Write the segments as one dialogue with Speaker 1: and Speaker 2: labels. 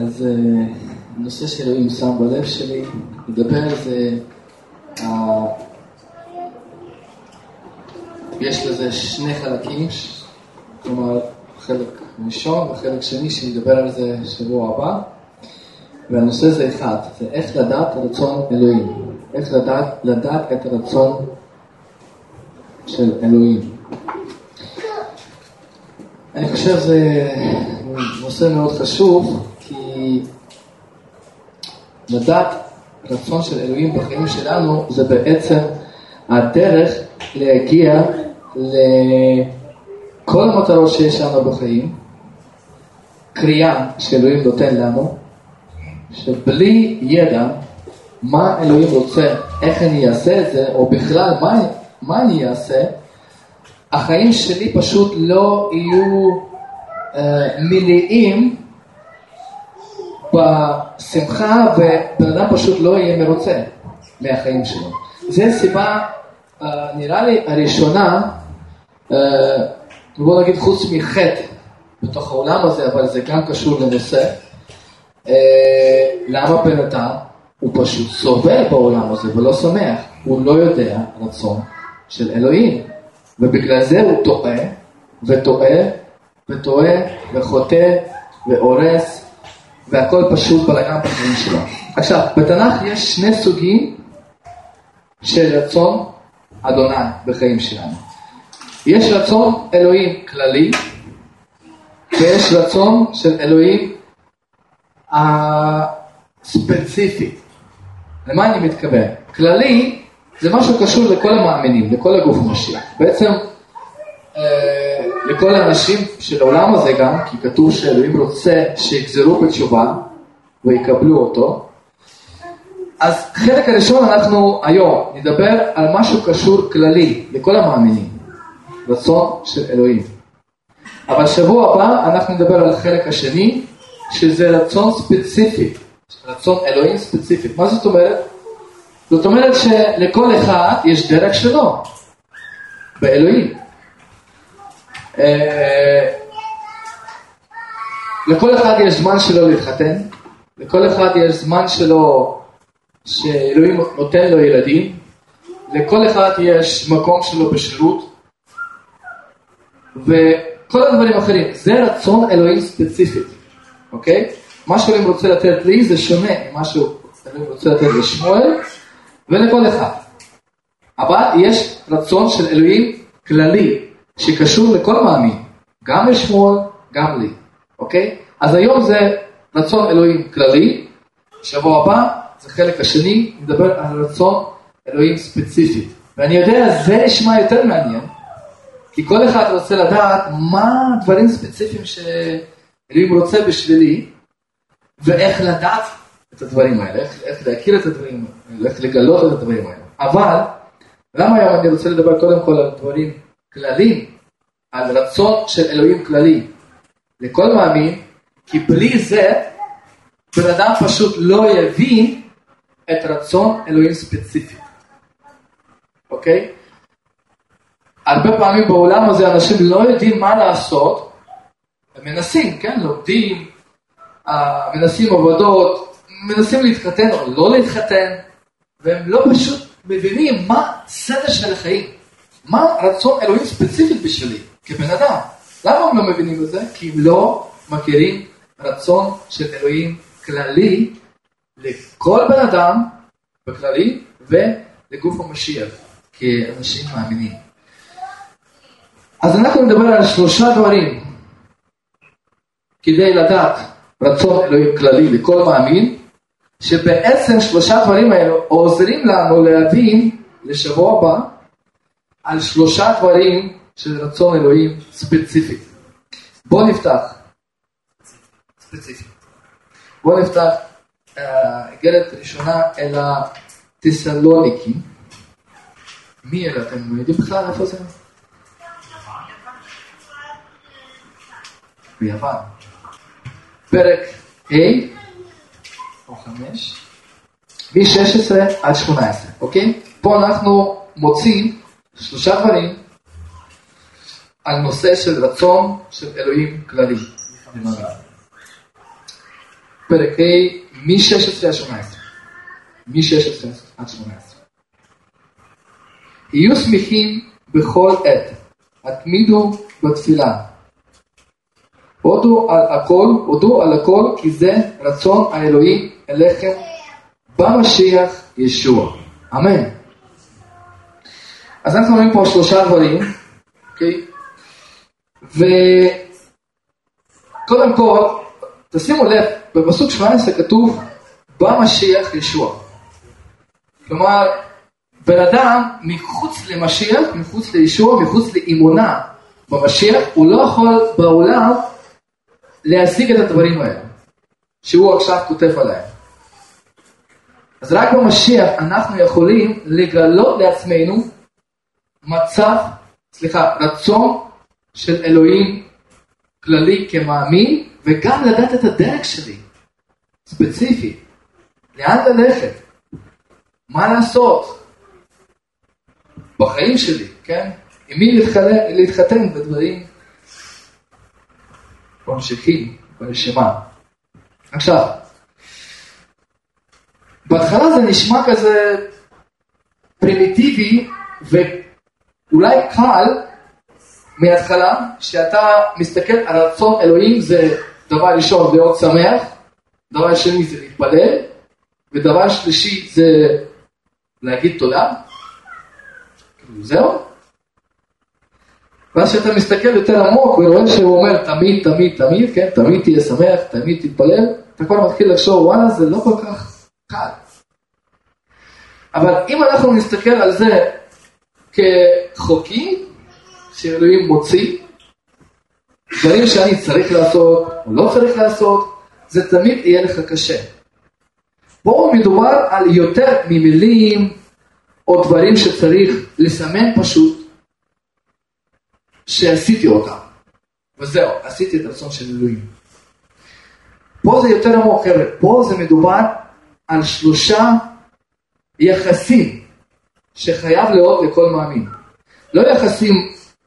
Speaker 1: אז אה, הנושא של אלוהים שם בלב שלי, לדבר על זה, יש לזה שני חלקים, כלומר חלק ראשון וחלק שני שנדבר על זה שבוע הבא, והנושא זה אחד, זה איך לדעת רצון אלוהים, איך לדעת, לדעת את הרצון של אלוהים. אני חושב שזה נושא מאוד חשוב, כי לדעת רצון של אלוהים בחיים שלנו זה בעצם הדרך להגיע לכל המטרות שיש לנו בחיים, קריאה שאלוהים נותן לנו, שבלי ידע מה אלוהים רוצה, איך אני אעשה את זה, או בכלל מה, מה אני אעשה, החיים שלי פשוט לא יהיו אה, מלאים בשמחה ובן אדם פשוט לא יהיה מרוצה מהחיים שלו. זו סיבה, אה, נראה לי, הראשונה, אה, בוא נגיד חוץ מחטא בתוך העולם הזה, אבל זה גם קשור לנושא, אה, למה בן אדם הוא פשוט סובל בעולם הזה ולא שמח, הוא לא יודע רצון של אלוהים. ובגלל זה הוא טועה, וטועה, וטועה, וחוטא, והורס, והכל פשוט בלגן בחיים שלו. עכשיו, בתנ"ך יש שני סוגים של רצון אדוני בחיים שלנו. יש רצון אלוהים כללי, ויש רצון של אלוהים הספציפי. למה אני מתכוון? כללי זה משהו קשור לכל המאמינים, לכל הגוף המשיח. בעצם אה, לכל האנשים של העולם הזה גם, כי כתוב שאלוהים רוצה שיגזרו בתשובה ויקבלו אותו. אז חלק הראשון אנחנו היום נדבר על משהו קשור כללי לכל המאמינים, רצון של אלוהים. אבל שבוע הבא אנחנו נדבר על החלק השני, שזה רצון ספציפי, רצון אלוהים ספציפי. מה זאת אומרת? זאת אומרת שלכל אחד יש דרך שלו, באלוהים. אה, לכל אחד יש זמן שלו להתחתן, לכל אחד יש זמן שלו שאלוהים נותן לו ילדים, לכל אחד יש מקום שלו בשירות, וכל הדברים האחרים. זה רצון אלוהים ספציפית, אוקיי? מה שאלוהים רוצה לתת לי זה שונה ממה שאלוהים רוצה לתת לשמואל. ולכל אחד. אבל יש רצון של אלוהים כללי, שקשור לכל מאמין, גם לשמואל, גם לי, אוקיי? אז היום זה רצון אלוהים כללי, שבוע הבא זה חלק השני, נדבר על רצון אלוהים ספציפי. ואני יודע, זה נשמע יותר מעניין, כי כל אחד רוצה לדעת מה הדברים ספציפיים שאלוהים רוצה בשבילי, ואיך לדעת את הדברים האלה, איך, איך להכיר את הדברים האלה, איך לגלות את הדברים האלה. אבל, למה היום אני רוצה לדבר קודם כל על דברים כלליים, על רצון של אלוהים כללי. לכל מאמין, כי בלי זה, בן אדם פשוט לא יבין את רצון אלוהים ספציפי, אוקיי? הרבה פעמים בעולם הזה אנשים לא יודעים מה לעשות, הם מנסים, כן, לומדים, אה, מנסים עבודות, מנסים להתחתן או לא להתחתן, והם לא פשוט מבינים מה סדר של החיים, מה רצון אלוהים ספציפית בשבילי, כבן אדם. למה הם לא מבינים את זה? כי הם לא מכירים רצון של אלוהים כללי לכל בן אדם בכללי ולגוף המשיח כאנשים מאמינים. אז אנחנו נדבר על שלושה דברים כדי לדעת רצון אלוהים כללי לכל מאמין, שבעצם שלושה דברים האלו עוזרים לנו להבין לשבוע הבא על שלושה דברים של רצון אלוהים ספציפי. בואו נפתח. ספציפי. בואו נפתח איגרת uh, ראשונה אל הטסלוניקים. מי אלה? אתם יודעים בכלל איפה זה? ביוון. פרק ה' או 5, מ-16 עד 18, אוקיי? פה אנחנו מוצאים שלושה דברים על נושא של רצון של אלוהים כללי. פרק ה' מ-16 עד 18. מ-16 עד 18. יהיו שמחים בכל עת, התמידו בתפילה. הודו על הכל, הודו על הכל, כי זה רצון האלוהים אליכם במשיח ישוע. אמן. אז אנחנו רואים פה שלושה דברים, אוקיי? וקודם כל, תשימו לב, בפסוק 17 כתוב במשיח ישוע. כלומר, בן אדם מחוץ למשיח, מחוץ לישוע, מחוץ לאמונה במשיח, הוא לא יכול בעולם להשיג את הדברים האלה, שהוא עכשיו כותב עליהם. אז רק במשיח אנחנו יכולים לגלות לעצמנו מצב, סליחה, רצון של אלוהים כללי כמאמין, וגם לדעת את הדרך שלי, ספציפי, לאן ללכת, מה לעשות בחיים שלי, כן? עם מי להתחתן ודברים ממשיכים ברשימה. עכשיו, בהתחלה זה נשמע כזה פרימיטיבי ואולי קל מההתחלה, שאתה מסתכל על רצון אלוהים זה דבר ראשון להיות שמח, דבר שני זה להתפלל, ודבר שלישי זה להגיד תודה. זהו. ואז כשאתה מסתכל יותר עמוק ורואה שהוא אומר תמיד, תמיד, תמיד, כן, תמיד תהיה שמח, תמיד תתפלל, אתה כבר מתחיל לחשוב וואלה זה לא כל כך קל. אבל אם אנחנו נסתכל על זה כחוקים שאלוהים מוציא, דברים שאני צריך לעשות או לא צריך לעשות, זה תמיד יהיה לך קשה. פה מדובר על יותר ממילים או דברים שצריך לסמן פשוט שעשיתי אותם. וזהו, עשיתי את הרצון של אלוהים. פה זה יותר עמוק, חבר'ה, פה זה מדובר על שלושה יחסים שחייב להיות לכל מאמין. לא יחסים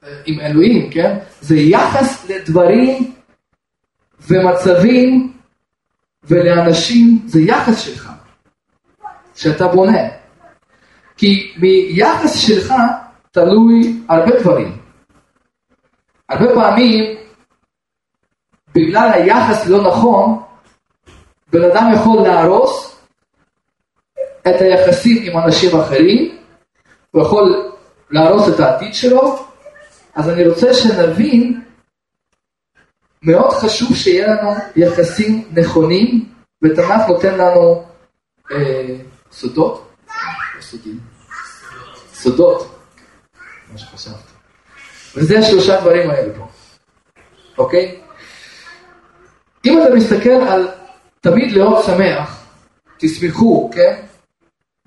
Speaker 1: אה, עם אלוהים, כן? זה יחס לדברים ומצבים ולאנשים, זה יחס שלך, שאתה בונה. כי מיחס שלך תלוי הרבה דברים. הרבה פעמים, בגלל היחס לא נכון, בן אדם יכול להרוס את היחסים עם אנשים אחרים, הוא יכול להרוס את העתיד שלו, אז אני רוצה שנבין, מאוד חשוב שיהיה לנו יחסים נכונים, ותנ"ך נותן לנו אה, סודות, סודים, סודות, מה שחשבתי. וזה השלושה דברים האלה פה, אוקיי? אם אתה מסתכל על תמיד להיות שמח, תשמחו, כן?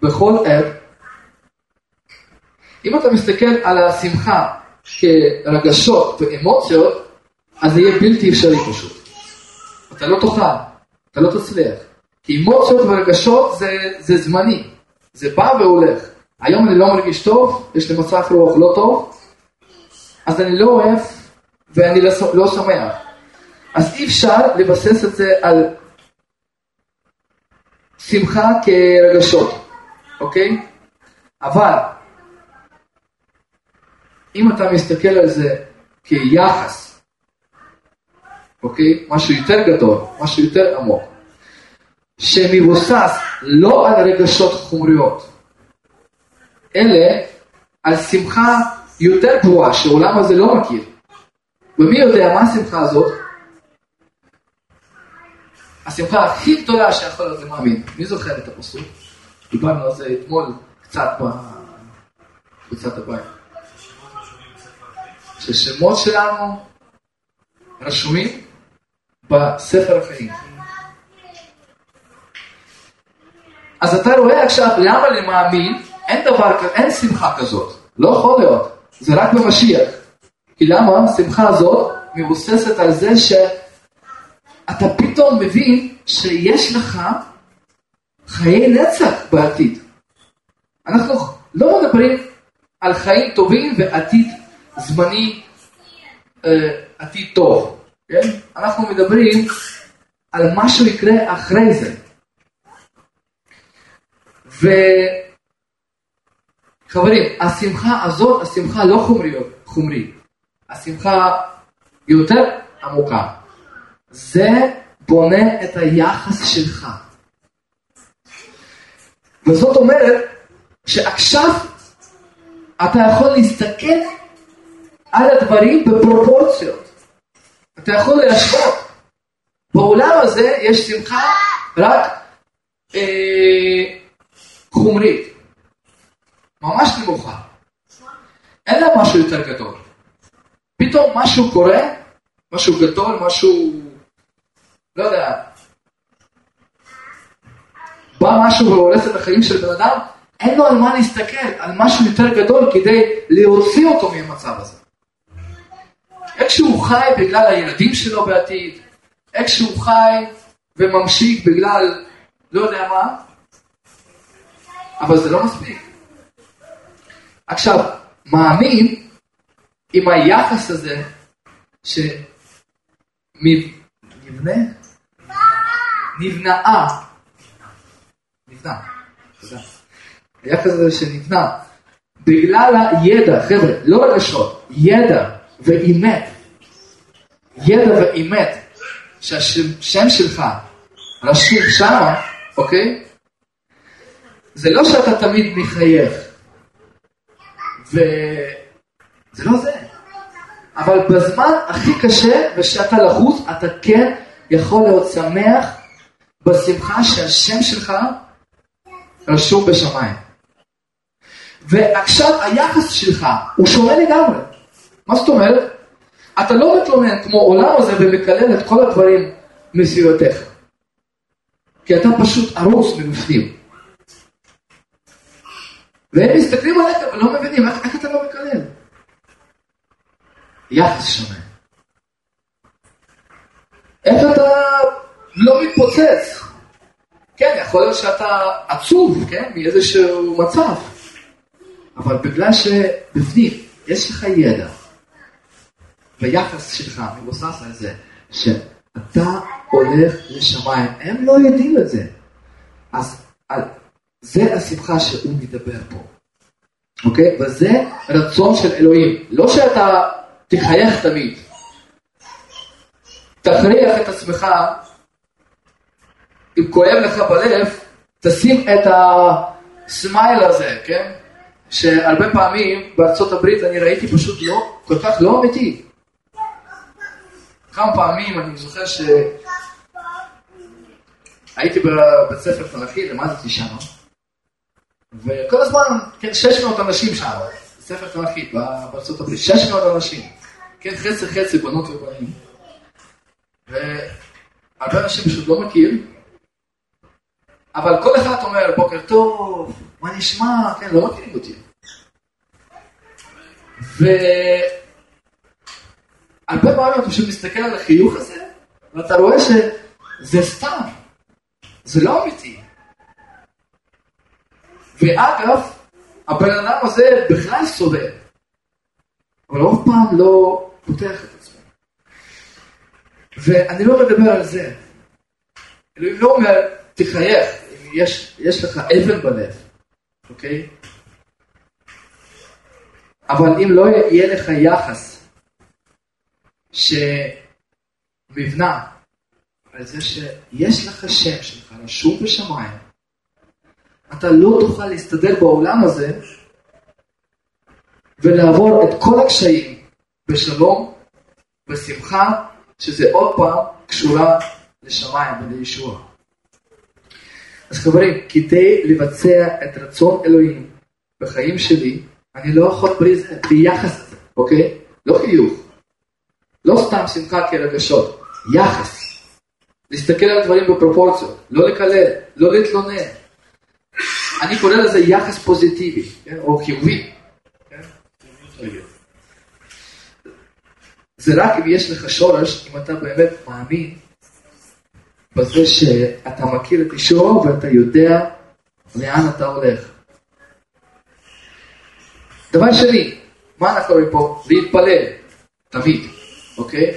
Speaker 1: בכל עת. אם אתה מסתכל על השמחה כרגשות ואמוציות, אז זה יהיה בלתי אפשרי פשוט. אתה לא תוכל, אתה לא תצליח. כי אמוציות ורגשות זה, זה זמני, זה בא והולך. היום אני לא מרגיש טוב, יש לי מצב רוח לא טוב, אז אני לא אוהב ואני לא, לא שמח. אז אי אפשר לבסס את זה על שמחה כרגשות, אוקיי? אבל אם אתה מסתכל על זה כיחס, אוקיי? משהו יותר גדול, משהו יותר עמוק, שמבוסס לא על רגשות חומריות, אלא על שמחה יותר גבוהה שהעולם הזה לא מכיר. ומי יודע מה השמחה הזאת? השמחה הכי גדולה שיכול להיות למאמין. מי זוכר את הפסוק? דיברנו על זה אתמול קצת בקבוצת הבית. ששמות שלנו רשומים בספר החיים. אז אתה רואה עכשיו למה למאמין אין דבר כזה, אין שמחה כזאת. לא יכול להיות. זה רק במשיח. כי למה? השמחה הזאת מבוססת על זה שאתה פתאום מבין שיש לך חיי נצח בעתיד. אנחנו לא מדברים על חיים טובים ועתיד זמני, אה, עתיד טוב, כן? אנחנו מדברים על מה שיקרה אחרי זה. וחברים, השמחה הזאת, השמחה לא חומרית, השמחה יותר עמוקה. זה בונה את היחס שלך. וזאת אומרת שעכשיו אתה יכול להסתכל על הדברים בפרופורציות. אתה יכול להשוות. בעולם הזה יש שמחה רק אה, חומרית, ממש נמוכה. אין לה משהו יותר גדול. פתאום משהו קורה, משהו גדול, משהו, לא יודע, בא משהו והורס את החיים של בן אדם, אין לו על מה להסתכל, על משהו יותר גדול כדי להוציא אותו מהמצב הזה. איך שהוא חי בגלל הילדים שלו בעתיד, איך שהוא חי וממשיך בגלל לא יודע מה, אבל זה לא מספיק. עכשיו, מאמין עם היחס הזה שנבנה, נבנאה, נבנה, תודה. היחס הזה שנבנה, בגלל הידע, חבר'ה, לא רגשות, ידע ואימת, ידע ואימת, שהשם שלך רשום שמה, אוקיי? זה לא שאתה תמיד מחייך, וזה לא זה. אבל בזמן הכי קשה ושאתה לחוץ, אתה כן יכול להיות שמח בשמחה שהשם שלך רשום בשמיים. ועכשיו היחס שלך הוא שונה לגמרי. מה זאת אומרת? אתה לא מתלונן כמו עולם הזה ומקלל את כל הדברים מסביבתך. כי אתה פשוט ארוס מבפנים. והם מסתכלים עליך ולא מבינים איך, איך אתה לא מקלל. יחס שונה. איך אתה לא מתפוצץ? כן, יכול להיות שאתה עצוב, כן, מאיזשהו מצב, אבל בגלל שבפנים יש לך ידע, ויחס שלך מבוסס על זה, שאתה הולך לשמיים, הם לא יודעים את זה. אז זה השמחה שהוא מדבר פה, אוקיי? וזה רצון של אלוהים. לא שאתה תחייך תמיד. תכריח את עצמך, אם כואב לך בלב, תשים את הסמייל הזה, כן? שהרבה פעמים בארצות הברית אני ראיתי פשוט לא, כל כך לא אמיתי. כמה פעמים אני זוכר שהייתי בבית ספר תנכי, למדתי שם, וכל הזמן, כן, 600 אנשים שם, ספר תנכי בארצות הברית, 600 אנשים, כן, חצי חצי בנות ובנים. והרבה אנשים פשוט לא מכיר, אבל כל אחד אומר, בוקר טוב, מה נשמע, כן, לא מכירים אותי. והרבה פעמים אתה פשוט מסתכל על החיוך הזה, ואתה רואה שזה סתם, זה לא אמיתי. ואגב, הבן אדם הזה בכלל סובל, אבל אף פעם לא פותח את עצמו. ואני לא מדבר על זה. אלוהים לא אומר, תחייך, אם יש, יש לך אבן בלב, אוקיי? אבל אם לא יהיה לך יחס שמבנה על זה שיש לך שם שלך רשום בשמיים, אתה לא תוכל להסתדר בעולם הזה ולעבור את כל הקשיים בשלום, בשמחה, שזה עוד פעם קשורה לשמיים ולישוע. אז חברים, כדי לבצע את רצון אלוהים בחיים שלי, אני לא יכול בלי זה, אוקיי? לא חיוך. לא סתם שמחה כרגשות, יחס. להסתכל על דברים בפרופורציות, לא לקלל, לא להתלונן, אני קורא לזה יחס פוזיטיבי, כן? או חיובי. כן? זה רק אם יש לך שורש, אם אתה באמת מאמין בזה שאתה מכיר את אישורו ואתה יודע לאן אתה הולך. דבר שני, מה אנחנו רואים פה? להתפלל, תמיד, אוקיי?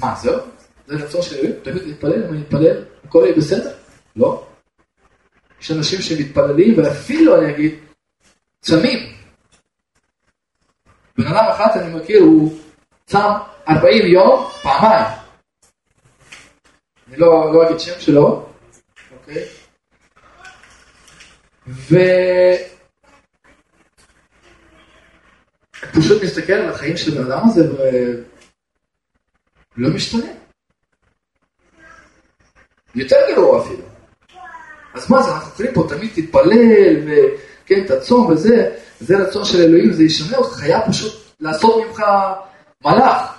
Speaker 1: מה, זהו? זה רצון של אלוהים? תמיד להתפלל, אני מתפלל, הכל יהיה בסדר? לא. יש אנשים שמתפללים, ואפילו אני אגיד, צמים. בן אדם אחד אני מכיר, הוא צם 40 יום, פעמיים. אני לא, לא אגיד שם שלו, אוקיי? ו... פשוט מסתכל על החיים של הבן אדם הזה ולא משתנה. יותר גרוע אפילו. אז מה זה, אנחנו יכולים פה תמיד תתפלל, וכן, תצום וזה, זה רצון של אלוהים, זה ישנה אותך, חייב פשוט לעשות ממך מלאך,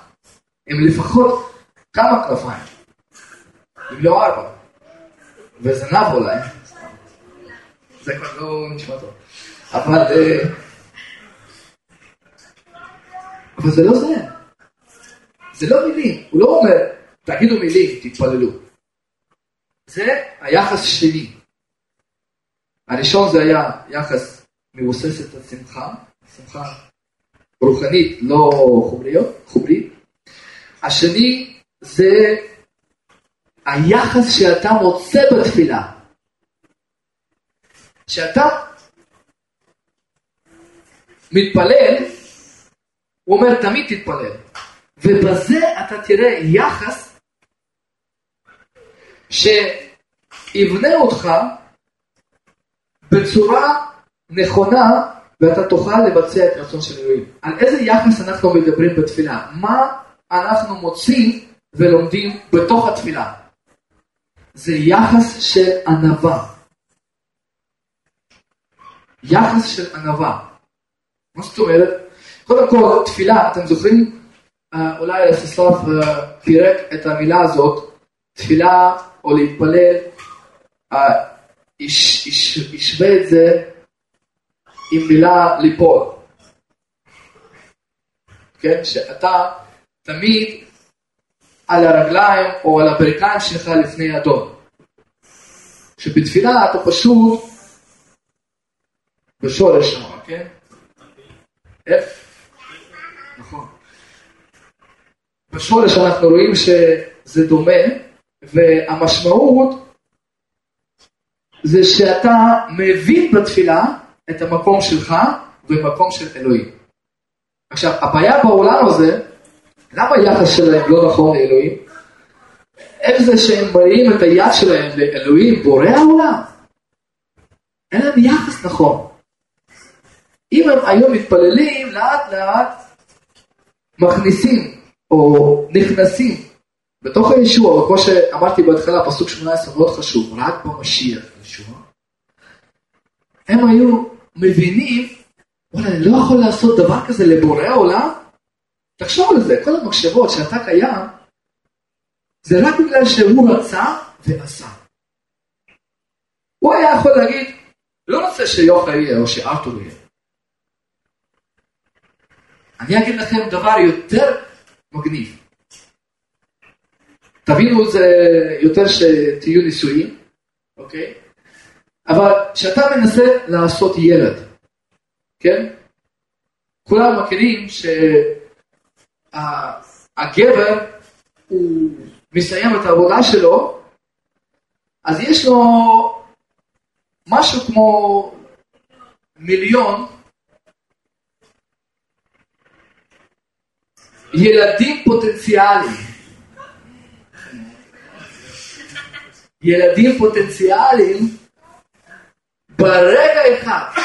Speaker 1: עם לפחות כמה כנפיים, אם לא ארבע, וזנב אולי, זה כבר לא נשמע טוב, אבל, אה, אבל זה לא זה, זה לא מילים, הוא לא אומר, תגידו מילים, תתפללו. זה היחס שלי. הראשון זה היה יחס מבוססת על שמחה, שמחה רוחנית, לא חומריות, חומרית. השני זה היחס שאתה מוצא בתפילה. כשאתה מתפלל, הוא אומר תמיד תתפלל. ובזה אתה תראה יחס שיבנה אותך בצורה נכונה ואתה תוכל לבצע את רצון של אלוהים. על איזה יחס אנחנו מדברים בתפילה? מה אנחנו מוצאים ולומדים בתוך התפילה? זה יחס של ענווה. יחס של ענווה. מה זאת אומרת? קודם כל, תפילה, אתם זוכרים? אה, אולי רסיסלב אה, פירק את המילה הזאת, תפילה או להתפלל, אה, השווה את זה עם מילה ליפול. כן, שאתה תמיד על הרגליים או על הברכיים שלך לפני אדון. שבתפילה אתה פשוט בשורש שם, כן? איך? נכון. בשורש אנחנו רואים שזה דומה, והמשמעות זה שאתה מבין בתפילה את המקום שלך ומקום של אלוהים. עכשיו, הבעיה בעולם הזה, למה היחס שלהם לא נכון לאלוהים? איך זה שהם מראים את היד שלהם לאלוהים, בורא העולם? אין להם יחס נכון. אם הם היו מתפללים, לאט לאט מכניסים או נכנסים בתוך הישוע, וכמו שאמרתי בהתחלה, פסוק 18 מאוד חשוב, רק במשיח ישוע, הם היו מבינים, וואלה, אני לא יכול לעשות דבר כזה לבורא העולם? תחשוב על זה, כל המחשבות שאתה קיים, זה רק בגלל שהוא רצה ועשה. הוא היה יכול להגיד, לא רוצה שיוחא יהיה או שארתור יהיה. אני אגיד לכם דבר יותר מגניב. תבינו את זה יותר שתהיו נישואים, אוקיי? אבל כשאתה מנסה לעשות ילד, כן? כולם מכירים שהגבר הוא מסיים את העבודה שלו, אז יש לו משהו כמו מיליון ילדים פוטנציאליים. ילדים פוטנציאליים ברגע אחד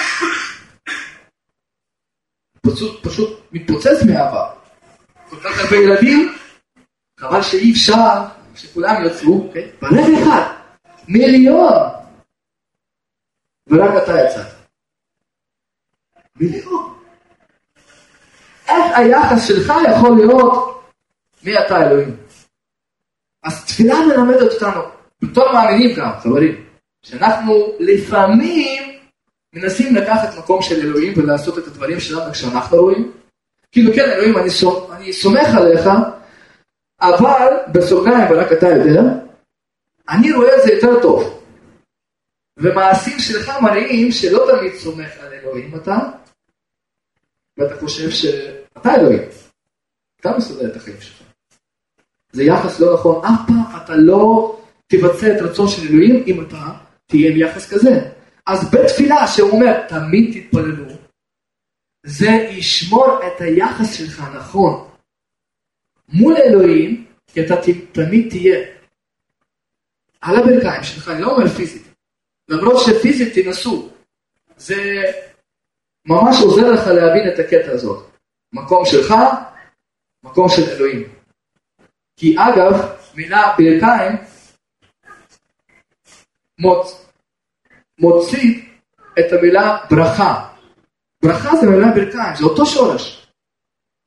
Speaker 1: פשוט, פשוט מתפוצץ מאהבה. כל כך הרבה ילדים, חבל שאי אפשר שכולם יצאו, כן? ברגע אחד, מיליון, ורק אתה יצאת. מיליון. איך היחס שלך יכול להיות מי אתה אלוהים? אז תפילה מלמדת אותנו, בתור מאמינים גם, חברים, שאנחנו לפעמים מנסים לקחת מקום של אלוהים ולעשות את הדברים שלנו כשאנחנו רואים. כאילו כן אלוהים אני, סומך, אני סומך עליך, אבל בסוגריים ורק אתה יודע, אני רואה את זה יותר טוב. ומעשים שלך מראים שלא תמיד סומך על אלוהים אתה, ואתה חושב שאתה אלוהים. אתה מסדר את החיים שלך. זה יחס לא נכון. אף פעם אתה לא תבצע את רצון של אלוהים אם אתה תהיה עם יחס כזה. אז בתפילה שהוא אומר תמיד תתפללו, זה ישמור את היחס שלך נכון מול אלוהים, כי אתה תמיד תהיה על הברכיים שלך, אני לא אומר פיזית, למרות שפיזית תנסו, זה ממש עוזר לך להבין את הקטע הזאת. מקום שלך, מקום של אלוהים. כי אגב, מילה ברכיים מוצ... מוציא את המילה ברכה. ברכה זה מילה ברכיים, זה אותו שורש.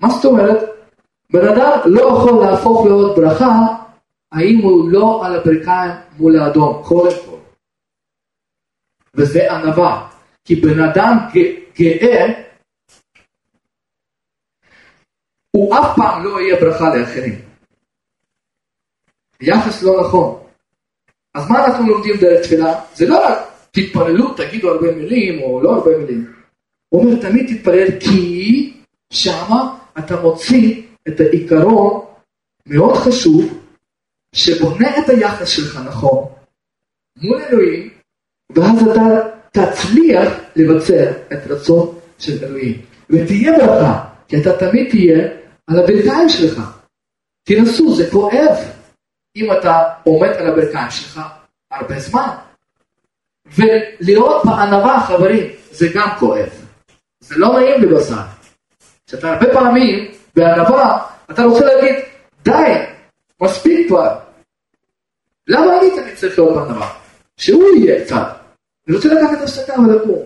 Speaker 1: מה זאת אומרת? בן אדם לא יכול להפוך להיות ברכה האם הוא לא על הברכיים מול האדום, קודם כל. וזה ענווה. כי בן אדם גאה, הוא אף פעם לא יהיה ברכה לאחרים. יחס לא נכון. אז מה אנחנו לומדים דרך תפילה? זה לא רק תתפללו, תגידו הרבה מילים או לא הרבה מילים. הוא אומר תמיד תתפלל כי שמה אתה מוציא את העיקרון מאוד חשוב שבונה את היחס שלך נכון מול אלוהים ואז אתה תצליח לבצע את רצון של אלוהים. ותהיה ברכה כי אתה תמיד תהיה על הברכיים שלך. תנסו זה כואב אם אתה עומד על הברכיים שלך הרבה זמן. ולראות בענווה חברים זה גם כואב. זה לא נעים לבשר שאתה הרבה פעמים בענווה אתה רוצה להגיד די מספיק כבר. למה אני צריך להיות בענווה? שהוא יהיה קצת אני רוצה לקחת הפסקה ולקום.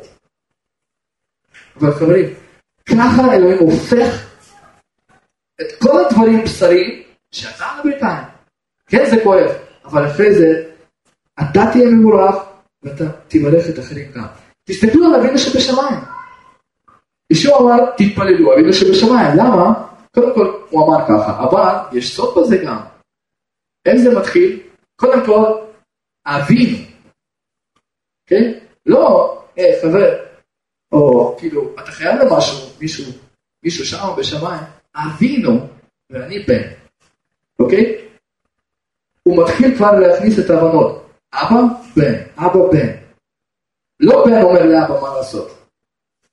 Speaker 1: אבל חברים, ככה אלוהים הופך את כל הדברים בשריים על הברכיים. כן, זה כואב, אבל אחרי זה אתה תהיה מבורך ואתה תברך את אחרים גם. תסתכלו על אבינו שבשמיים. ישוע אמר, תתפללו, אבינו שבשמיים. למה? קודם כל הוא אמר ככה, אבל יש סוד בזה גם. איך זה מתחיל? קודם כל, אבינו. כן? לא, אה, חבר, או כאילו, אתה חייב למשהו, מישהו, מישהו שם בשמיים, אבינו ואני בן, אוקיי? הוא מתחיל כבר להכניס את ההבנות. אבא, בן, אבא, בן. לא בן אומר לאבא מה לעשות.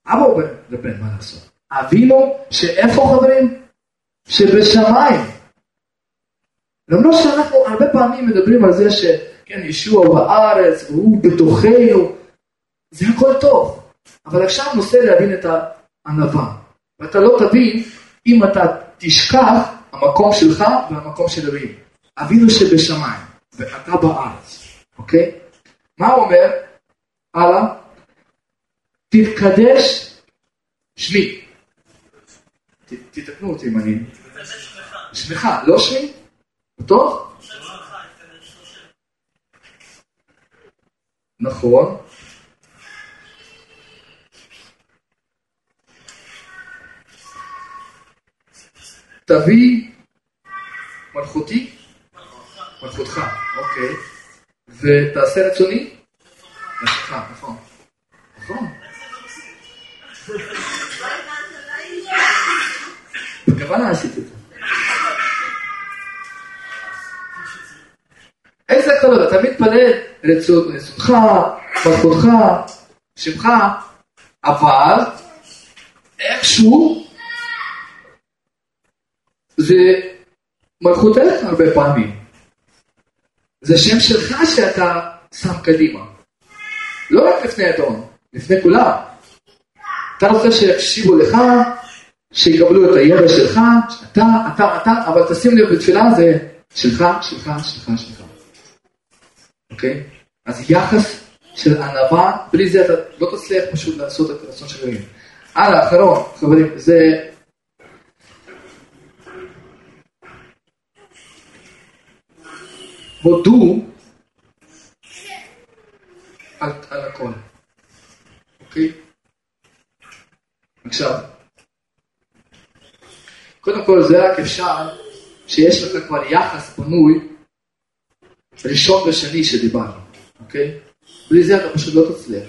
Speaker 1: אבא אומר לבן מה לעשות. אבינו שאיפה חברים? שבשמיים. למרות שאנחנו הרבה פעמים מדברים על זה שכן, ישוע בארץ, והוא בתוכנו, זה הכל טוב. אבל עכשיו נושא להבין את הענווה. ואתה לא תבין אם אתה תשכח המקום שלך והמקום של אלוהים. אבינו שבשמיים, ואתה בארץ, אוקיי? מה הוא אומר? הלאה. תתקדש שמי. תתקנו אותי אם אני... שמך, לא שמי? טוב? נכון. תביא מלכותי, מלכותך, אוקיי, ותעשה רצוני, מתפלל רצונך, מלכותך, שמך, אבל איכשהו זה מלכותך הרבה פעמים. זה שם שלך שאתה שם קדימה. לא רק לפני אדון, לפני כולם. אתה רוצה שיקשיבו לך, שיקבלו את הידע שלך, אתה, אתה, אתה, אבל תשים לב בתפילה זה שלך, שלך, שלך, שלך. אוקיי? אז יחס של ענווה, בלי זה אתה לא תצליח פשוט לעשות את הרצון של אלוהים. הלאה, אחרון, חברים, זה הודו על, על הכל, אוקיי? עכשיו, קודם כל זה רק אפשר שיש לך כבר יחס בנוי ראשון ושני שדיברנו, אוקיי? בלי זה אתה פשוט לא תצליח.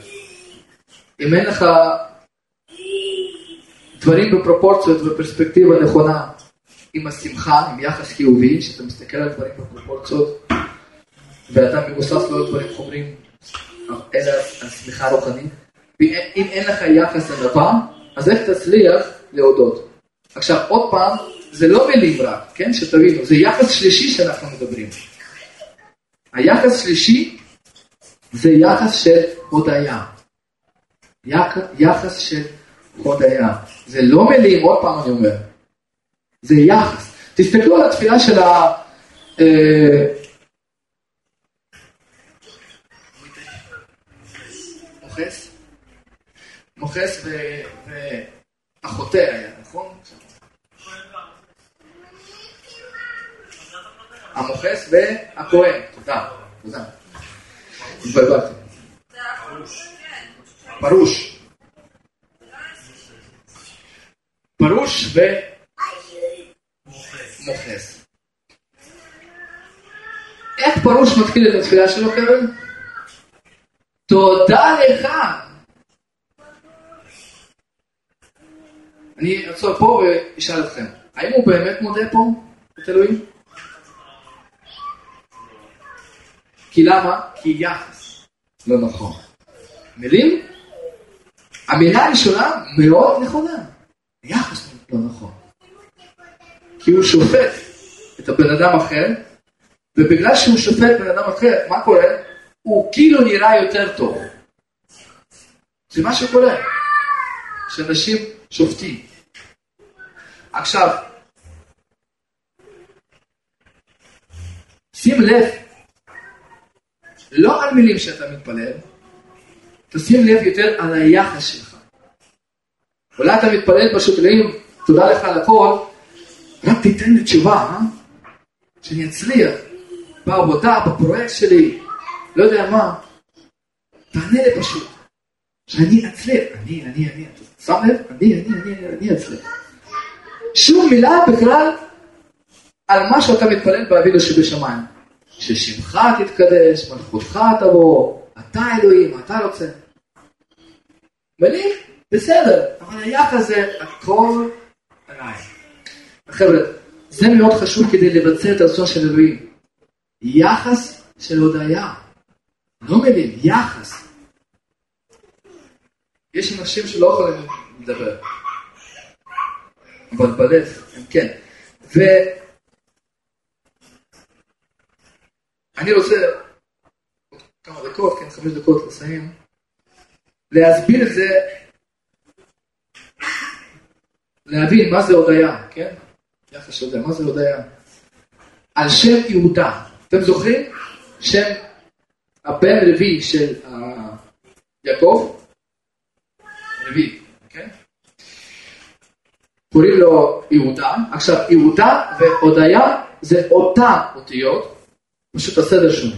Speaker 1: אם אין לך דברים בפרופורציות ופרספקטיבה נכונה, עם השמחה, עם יחס חיובי, שאתה מסתכל על דברים בפרופורציות, ואתה מבוסס לא על דברים חומרים, אלא על שמחה רוחנית. ואם אין לך יחס ענווה, אז איך תצליח להודות? עכשיו, עוד פעם, זה לא מילים רק, כן? שתבינו, זה יחס שלישי שאנחנו מדברים. היחס שלישי זה יחס של הודיה. יחס של הודיה. זה לא מילים, עוד פעם אני אומר, זה יחס. תסתכלו על התפילה של ה... אה, מוכס? מוכס והחוטא היה, נכון? המוכס והכהן, תודה, תודה. התבלבלתי. פרוש. פרוש ומוכס. איך פרוש מתחיל את התפילה שלו, קרן? תודה לך. אני אעצור פה ואשאל אתכם, האם הוא באמת מודה פה את אלוהים? כי למה? כי יחס לא נכון. מילים? המילה הראשונה מאוד נכונה, יחס לא נכון. כי הוא שופט את הבן אדם אחר, ובגלל שהוא שופט בן אדם אחר, מה קורה? הוא כאילו נראה יותר טוב. זה מה שקורה, שאנשים שופטים. עכשיו, שים לב לא על מילים שאתה מתפלל, תשים לב יותר על היחס שלך. אולי אתה מתפלל פשוט אלוהים, תודה לך על הכל, רק תיתן לי תשובה, אה? שאני אצליח בעבודה, בפרויקט שלי, לא יודע מה. תענה לי פשוט, שאני אצליח, אני, אני, אני, שם לב? אני, אני, אני, אני אצליח. שום מילה בכלל על מה שאתה מתפלל באבינו שבשמיים. ששמך תתקדש, מלכותך תבוא, אתה אלוהים, אתה רוצה. מניח, בסדר, אבל היחס זה הכל עליי. חבר'ה, זה מאוד חשוב כדי לבצע את הרצון של אלוהים. יחס של הודיה. לא מילים, יחס. יש אנשים שלא יכולים לדבר, אבל בלב הם כן. ו... אני רוצה כמה דקות, כן, חמש דקות לסיים, להסביר את זה, להבין מה זה הודיה, כן? יחס הודיה, מה זה הודיה? על שם יהודה. אתם זוכרים? שם הבן רביעי של יעקב? רביעי, כן? קוראים לו יהודה. עכשיו, יהודה והודיה זה אותן אותיות, פשוט הסדר שונה.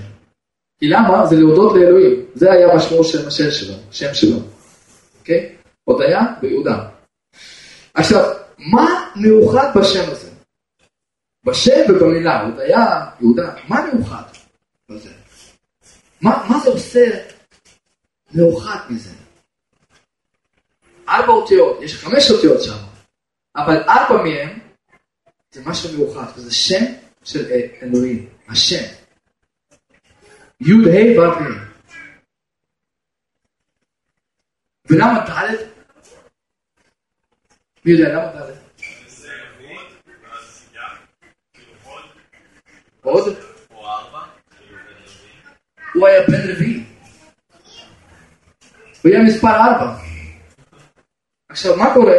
Speaker 1: כי למה? זה להודות לאלוהים. זה היה המשמעות של השם שלו, השם שלו. אוקיי? הודיה ויהודה. עכשיו, מה מיוחד בשם הזה? בשם ובמילה, הודיה, יהודה, מה מיוחד בזה? מה, מה זה עושה מיוחד מזה? ארבע אותיות, יש חמש אותיות שם, אבל ארבע מהם זה משהו מיוחד, וזה שם של אלוהים, השם. י"ה ו"ה. ולמה ד'? מי יודע למה ד'? עוד? הוא היה בן רביעי. הוא היה מספר ארבע. עכשיו, מה קורה?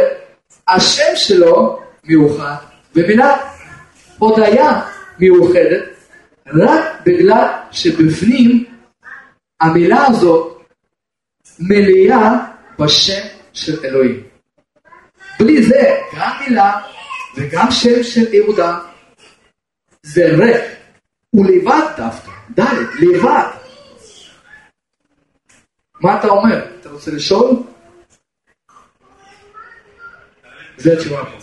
Speaker 1: השם שלו מיוחד, ומילה הודיה מיוחדת, רק בגלל שבפנים המילה הזאת מלאה בשם של אלוהים. בלי זה, גם מילה וגם שם של יהודה, זה ריק. הוא לבד דווקא, ד', לבד. מה אתה אומר? אתה רוצה לשאול? זה התשובה פה.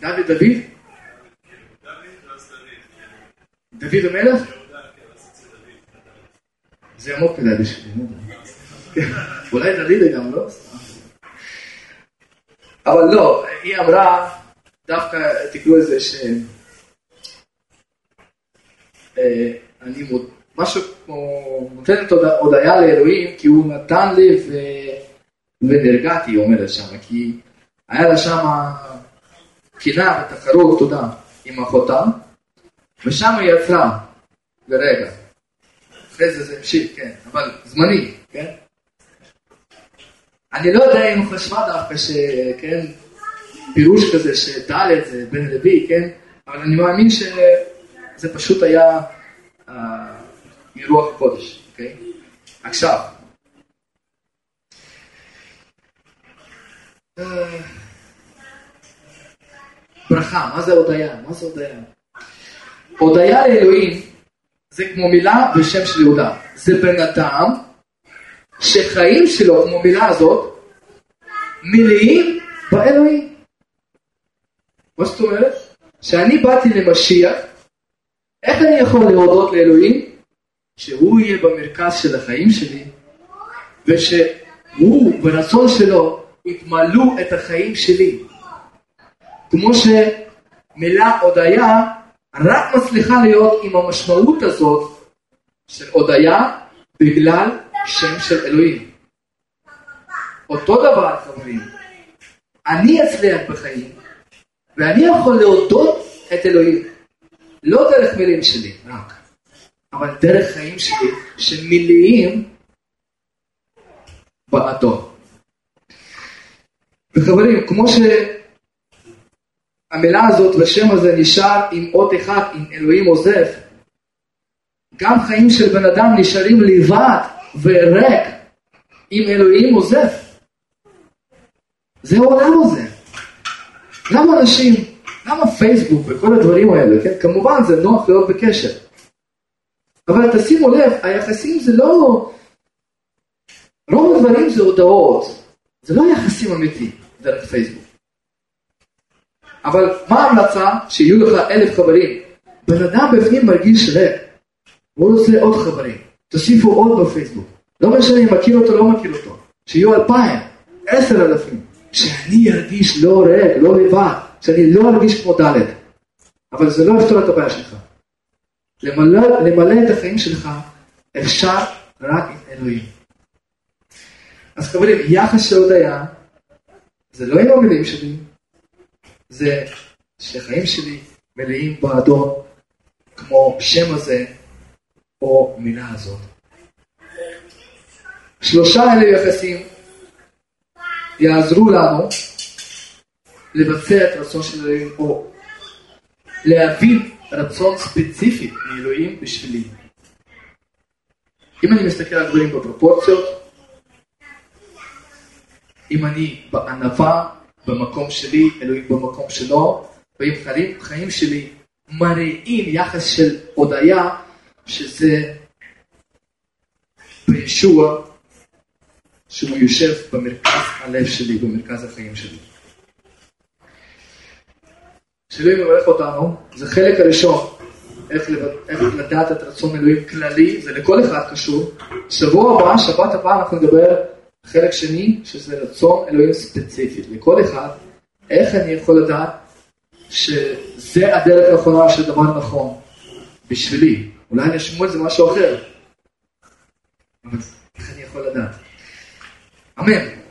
Speaker 1: דוד דוד? דוד המלך? זה עמוק מדי בשבילי. אולי דוד גם, לא? אבל לא, היא אמרה דווקא תקראו לזה ש... אה, אני מוד... משהו כמו נותן את הודיה לאלוהים כי הוא נתן לי ו... ונרגעתי, היא אומרת שם, כי היה לה שם קינה ותחרות, תודה, עם אחותה, ושם היא יצרה לרגע. אחרי זה זה המשיך, כן, אבל זמני, כן? אני לא יודע אם חשבה דווקא שכן, פירוש כזה שד' זה בן לוי, כן? אבל אני מאמין שזה פשוט היה אה, מרוח הקודש, אוקיי? עכשיו, אה, ברכה, מה זה הודיה? מה זה הודיה? הודיה לאלוהים זה כמו מילה בשם של יהודה. זה בן אדם שחיים שלו, כמו מילה הזאת, מלאים באלוהים. מה זאת אומרת? שאני באתי למשיח, איך אני יכול להודות לאלוהים? שהוא יהיה במרכז של החיים שלי, ושהוא, ברצון שלו, יתמלאו את החיים שלי. כמו שמילה הודיה רק מצליחה להיות עם המשמעות הזאת של הודיה בגלל שם של אלוהים. אותו דבר חברים, אני אצליח בחיים ואני יכול להודות את אלוהים, לא דרך מילים שלי רק, אבל דרך חיים שלי שמלאים באדון. וחברים, כמו שהמילה הזאת והשם הזה נשאר עם אות אחד, עם אלוהים עוזב, גם חיים של בן אדם נשארים לבד וריק אם אלוהים עוזב. זה העולם הזה. למה אנשים, למה פייסבוק וכל הדברים האלה, כן? כמובן זה נוח להיות בקשר. אבל תשימו לב, היחסים זה לא... רוב הדברים זה הודעות, זה לא יחסים אמיתיים דרך פייסבוק. אבל מה ההמלצה? שיהיו לך אלף חברים. בן אדם בפנים מרגיש ריק. הוא רוצה עוד חברים. תוסיפו עוד בפייסבוק. לא משנה אם מכיר אותו או לא מכיר אותו. שיהיו אלפיים, עשר אלפים. שאני ארגיש לא ריק, לא לבד. שאני לא ארגיש כמו ד'. אבל זה לא יפתור את הבעיה שלך. למלא, למלא את החיים שלך אפשר רק עם אלוהים. אז חברים, יחס של הודיה זה לא עם המילים שלי, זה שהחיים שלי מלאים באדון כמו שם הזה או מילה הזאת. שלושה אלה יחסים יעזרו לנו לבצע את רצון של אלוהים או להבין רצון ספציפי מאלוהים בשבילי. אם אני מסתכל על דברים בפרופורציות, אם אני בענווה במקום שלי, אלוהים במקום שלו, ואם חיים, חיים שלי מראים יחס של הודיה, שזה בישוע, שהוא יושב במרכז הלב שלי, במרכז החיים שלי. שאלוהים מברך אותנו, זה חלק הראשון, איך, לב... איך לדעת את רצון אלוהים כללי, זה לכל אחד קשור. שבוע הבא, שבת הבאה, אנחנו נדבר חלק שני, שזה רצון אלוהים ספציפית, לכל אחד, איך אני יכול לדעת שזה הדרך האחרונה של דבר נכון בשבילי. אולי את זה משהו אחר, אבל איך אני יכול לדעת? אמן.